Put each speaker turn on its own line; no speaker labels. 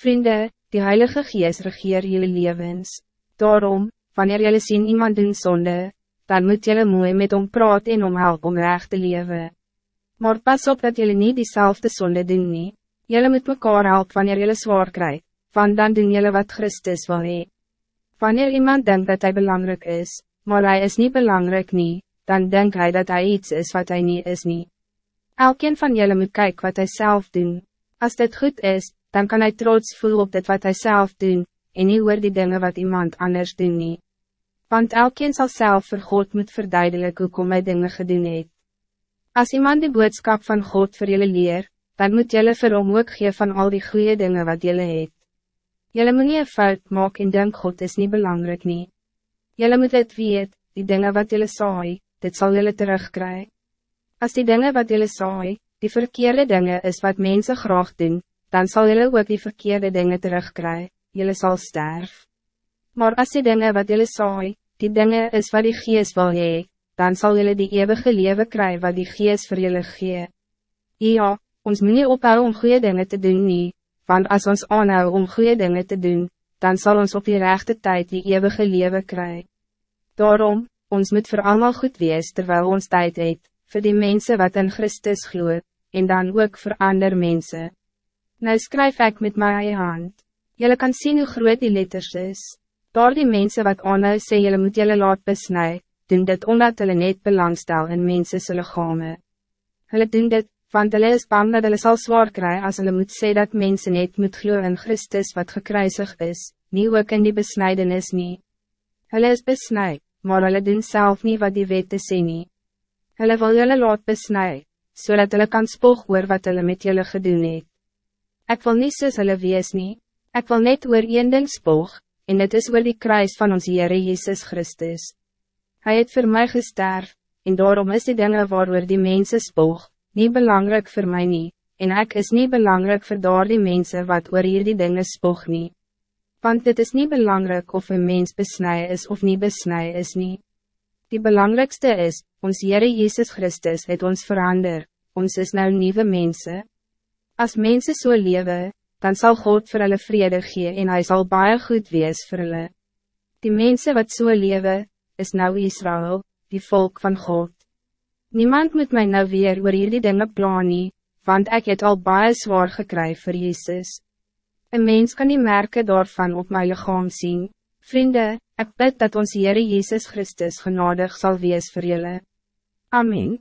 Vrienden, die Heilige Geest regeer jullie levens. Daarom, wanneer jullie zien iemand doen zonde, dan moet jullie mooi met hom praat en om help om recht te leven. Maar pas op dat jullie niet diezelfde zonde doen nie. Jullie moet mekaar help wanneer jullie zwaar krijgt, want dan doen jullie wat Christus wil hee. Wanneer iemand denkt dat hij belangrijk is, maar hij is niet belangrijk nie, dan denkt hij dat hij iets is wat hij niet is nie. Elkeen van jullie moet kijken wat hij zelf doen. Als dit goed is, dan kan hij trots voelen op dit wat hij zelf doen, en niet oor die dingen wat iemand anders doen nie. Want elkeen zal zelf voor God moet verduidelijken hoe kom hy dinge gedoen het. As iemand die boodschap van God voor jullie leer, dan moet jullie vir hom ook gee van al die goede dingen wat jullie het. Jullie moet nie een fout maak en denk God is niet belangrijk nie. Jullie moet het weet, die dingen wat jullie saai, dit zal jullie terugkrijgen. Als die dingen wat jullie saai, die verkeerde dingen is wat mensen graag doen, dan zal jullie ook die verkeerde dingen terugkrijgen, jullie zal sterven. Maar als die dingen wat jullie saai, die dingen is wat die geest wil hee, dan zal jullie die eeuwige leven krijgen wat die geest voor jullie gee. Ja, ons moet nie ophou om goede dingen te doen nie, want als ons aanhou om goede dingen te doen, dan zal ons op die rechte tijd die eeuwige leven krijgen. Daarom, ons moet voor allemaal goed wees terwijl ons tijd het, voor die mensen wat in Christus gloeit, en dan ook voor andere mensen. Nou skryf ik met mijn hand. Jullie kan zien hoe groot die letters is. Daar die mensen wat aanhou sê jylle moet jylle laat besnij, doen dit omdat hulle net belangstel in mense se lichame. Hulle doen dit, want hulle is bang dat hulle sal zwaar kry as hulle moet sê dat mensen net moet glo in Christus wat gekruisig is, nie ook in die besnijdenis nie. Hulle is besnij, maar hulle doen zelf niet wat die wette sê nie. Hulle wil jylle laat besnij, zodat so hulle kan spoog oor wat hulle met jylle gedoen het. Ek wil nie soos hulle wees nie, ek wil net oor een ding spoog, en het is oor die kruis van ons Heere Jezus Christus. Hij het voor mij gesterf, en daarom is die dingen waarover die mensen spoog, niet belangrijk voor mij niet, en ik is niet belangrijk voor daar die mensen wat oor hier die dingen spoog niet. Want het is niet belangrijk of een mens besnij is of niet besnij is niet. Die belangrijkste is, ons Heere Jezus Christus het ons verander, ons is nou nieuwe mensen. Als mensen zo so leven, dan zal God voor hulle vrede gee en hij zal baie goed wees vir hulle. Die mensen wat so lewe, is nou Israël, die volk van God. Niemand moet mij nou weer oor hierdie dinge plan nie, want ik het al baie zwaar gekry vir Jezus. Een mens kan die merken daarvan op mijn lichaam zien. Vrienden, ik bid dat ons Heere Jezus Christus genadig zal wees voor jullie. Amen.